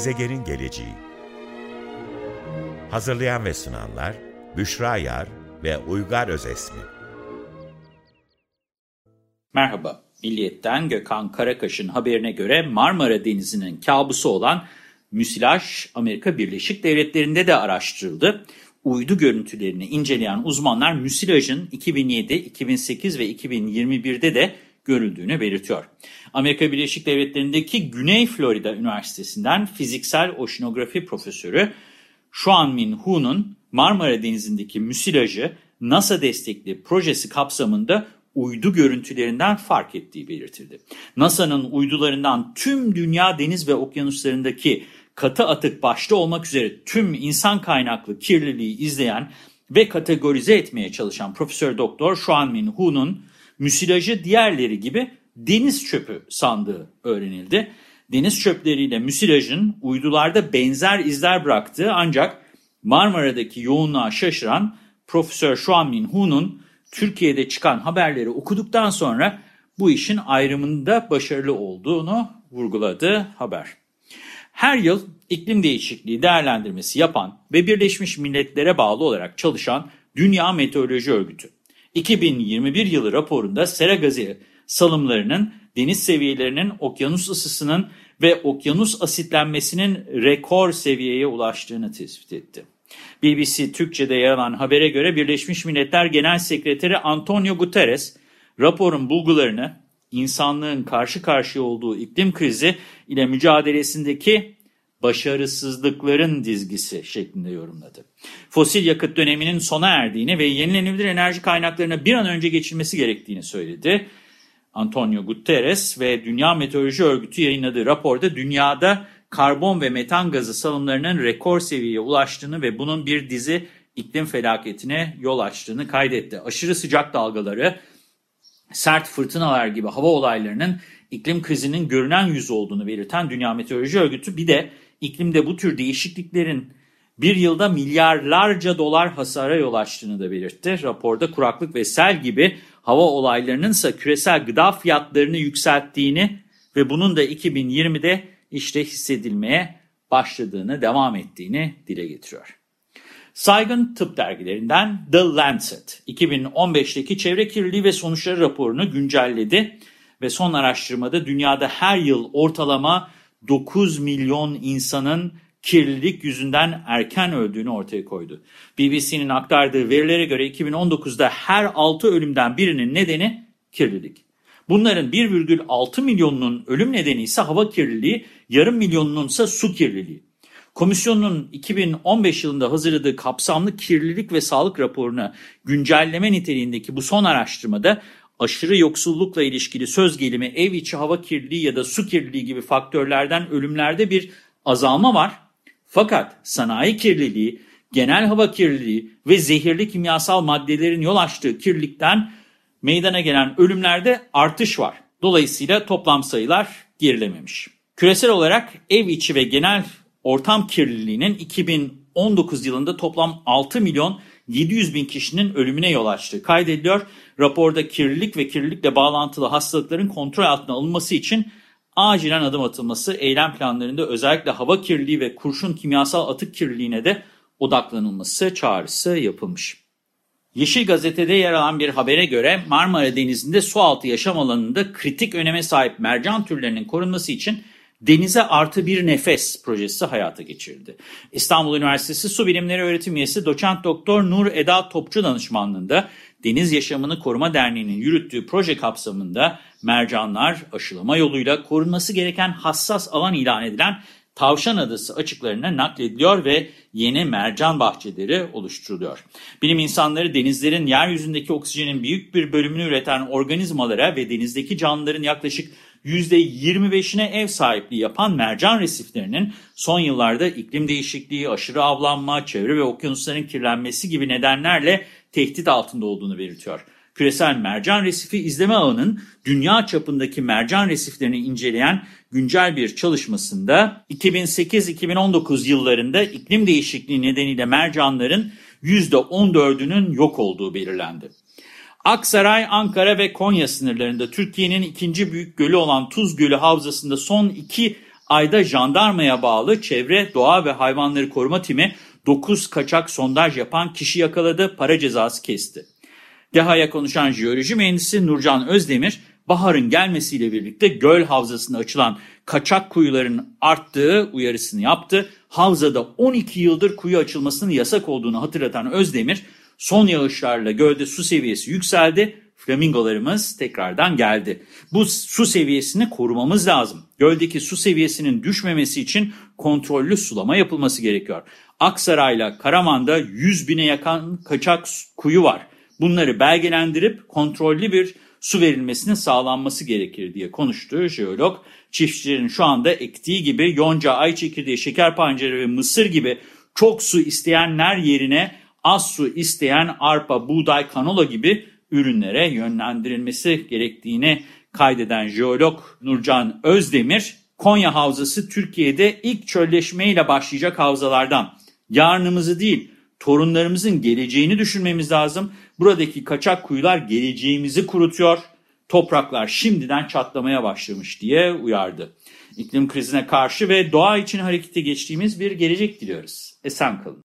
Gezegenin Geleceği Hazırlayan ve sunanlar Büşra Yar ve Uygar Özesmi Merhaba, Milliyet'ten Gökhan Karakaş'ın haberine göre Marmara Denizi'nin kabusu olan müsilaj Amerika Birleşik Devletleri'nde de araştırıldı. Uydu görüntülerini inceleyen uzmanlar müsilajın 2007, 2008 ve 2021'de de görüldüğünü belirtiyor. Amerika Birleşik Devletleri'ndeki Güney Florida Üniversitesi'nden fiziksel oşinografi profesörü Xuan Min Hu'nun Marmara Denizi'ndeki müsilajı NASA destekli projesi kapsamında uydu görüntülerinden fark ettiği belirtildi. NASA'nın uydularından tüm dünya deniz ve okyanuslarındaki katı atık başta olmak üzere tüm insan kaynaklı kirliliği izleyen ve kategorize etmeye çalışan Profesör Doktor Xuan Min Hu'nun müsilajı diğerleri gibi deniz çöpü sandığı öğrenildi. Deniz çöpleriyle müsilajın uydularda benzer izler bıraktığı ancak Marmara'daki yoğunluğa şaşıran Profesör Xuan Min Hu'nun Türkiye'de çıkan haberleri okuduktan sonra bu işin ayrımında başarılı olduğunu vurguladı haber. Her yıl iklim değişikliği değerlendirmesi yapan ve Birleşmiş Milletler'e bağlı olarak çalışan Dünya Meteoroloji Örgütü 2021 yılı raporunda sera gazı salımlarının deniz seviyelerinin okyanus ısısının ve okyanus asitlenmesinin rekor seviyeye ulaştığını tespit etti. BBC Türkçe'de yer alan habere göre Birleşmiş Milletler Genel Sekreteri Antonio Guterres, raporun bulgularını insanlığın karşı karşıya olduğu iklim krizi ile mücadelesindeki başarısızlıkların dizgisi şeklinde yorumladı. Fosil yakıt döneminin sona erdiğini ve yenilenebilir enerji kaynaklarına bir an önce geçilmesi gerektiğini söyledi. Antonio Guterres ve Dünya Meteoroloji Örgütü yayınladığı raporda dünyada karbon ve metan gazı salımlarının rekor seviyeye ulaştığını ve bunun bir dizi iklim felaketine yol açtığını kaydetti. Aşırı sıcak dalgaları, sert fırtınalar gibi hava olaylarının iklim krizinin görünen yüzü olduğunu belirten Dünya Meteoroloji Örgütü bir de iklimde bu tür değişikliklerin bir yılda milyarlarca dolar hasara yol açtığını da belirtti. Raporda kuraklık ve sel gibi hava olaylarının ise küresel gıda fiyatlarını yükselttiğini ve bunun da 2020'de işte hissedilmeye başladığını, devam ettiğini dile getiriyor. Saygın tıp dergilerinden The Lancet, 2015'teki çevre kirliliği ve sonuçları raporunu güncelledi ve son araştırmada dünyada her yıl ortalama 9 milyon insanın kirlilik yüzünden erken öldüğünü ortaya koydu. BBC'nin aktardığı verilere göre 2019'da her 6 ölümden birinin nedeni kirlilik. Bunların 1,6 milyonunun ölüm nedeni ise hava kirliliği, yarım milyonunun ise su kirliliği. Komisyonun 2015 yılında hazırladığı kapsamlı kirlilik ve sağlık raporuna güncelleme niteliğindeki bu son araştırmada aşırı yoksullukla ilişkili söz gelimi ev içi hava kirliliği ya da su kirliliği gibi faktörlerden ölümlerde bir azalma var. Fakat sanayi kirliliği, genel hava kirliliği ve zehirli kimyasal maddelerin yol açtığı kirlilikten meydana gelen ölümlerde artış var. Dolayısıyla toplam sayılar gerilememiş. Küresel olarak ev içi ve genel ortam kirliliğinin 2019 yılında toplam 6 milyon 700 bin kişinin ölümüne yol açtığı kaydediliyor. Raporda kirlilik ve kirlilikle bağlantılı hastalıkların kontrol altına alınması için acilen adım atılması, eylem planlarında özellikle hava kirliliği ve kurşun kimyasal atık kirliliğine de odaklanılması çağrısı yapılmış. Yeşil Gazete'de yer alan bir habere göre Marmara Denizi'nde sualtı yaşam alanında kritik öneme sahip mercan türlerinin korunması için Denize Artı Bir Nefes projesi hayata geçirildi. İstanbul Üniversitesi Su Bilimleri Öğretim Üyesi Doçent Doktor Nur Eda Topçu danışmanlığında Deniz Yaşamını Koruma Derneği'nin yürüttüğü proje kapsamında mercanlar aşılama yoluyla korunması gereken hassas alan ilan edilen Tavşan Adası açıklarına naklediliyor ve yeni mercan bahçeleri oluşturuluyor. Bilim insanları denizlerin yeryüzündeki oksijenin büyük bir bölümünü üreten organizmalara ve denizdeki canlıların yaklaşık %25'ine ev sahipliği yapan mercan resiflerinin son yıllarda iklim değişikliği, aşırı avlanma, çevre ve okyanusların kirlenmesi gibi nedenlerle tehdit altında olduğunu belirtiyor. Küresel Mercan Resifi İzleme Ağı'nın dünya çapındaki mercan resiflerini inceleyen güncel bir çalışmasında 2008-2019 yıllarında iklim değişikliği nedeniyle mercanların %14'ünün yok olduğu belirlendi. Aksaray, Ankara ve Konya sınırlarında Türkiye'nin ikinci büyük gölü olan Tuz Gölü Havzası'nda son iki ayda jandarmaya bağlı Çevre, Doğa ve Hayvanları Koruma Timi 9 kaçak sondaj yapan kişi yakaladı, para cezası kesti. DEHA'ya konuşan jeoloji mühendisi Nurcan Özdemir, baharın gelmesiyle birlikte göl havzasında açılan kaçak kuyuların arttığı uyarısını yaptı. Havzada 12 yıldır kuyu açılmasının yasak olduğunu hatırlatan Özdemir, son yağışlarla gölde su seviyesi yükseldi, flamingolarımız tekrardan geldi. Bu su seviyesini korumamız lazım. Göldeki su seviyesinin düşmemesi için kontrollü sulama yapılması gerekiyor. Aksaray'la Karaman'da 100 bine yakın kaçak kuyu var. Bunları belgelendirip kontrollü bir su verilmesinin sağlanması gerekir diye konuştu jeolog. Çiftçilerin şu anda ektiği gibi yonca, ay çekirdeği, şeker pancarı ve mısır gibi çok su isteyenler yerine az su isteyen arpa, buğday, kanola gibi ürünlere yönlendirilmesi gerektiğini kaydeden jeolog Nurcan Özdemir, Konya Havzası Türkiye'de ilk çölleşmeyle başlayacak havzalardan. Yarınımızı değil, torunlarımızın geleceğini düşünmemiz lazım. Buradaki kaçak kuyular geleceğimizi kurutuyor. Topraklar şimdiden çatlamaya başlamış diye uyardı. İklim krizine karşı ve doğa için harekete geçtiğimiz bir gelecek diliyoruz. Esen kalın.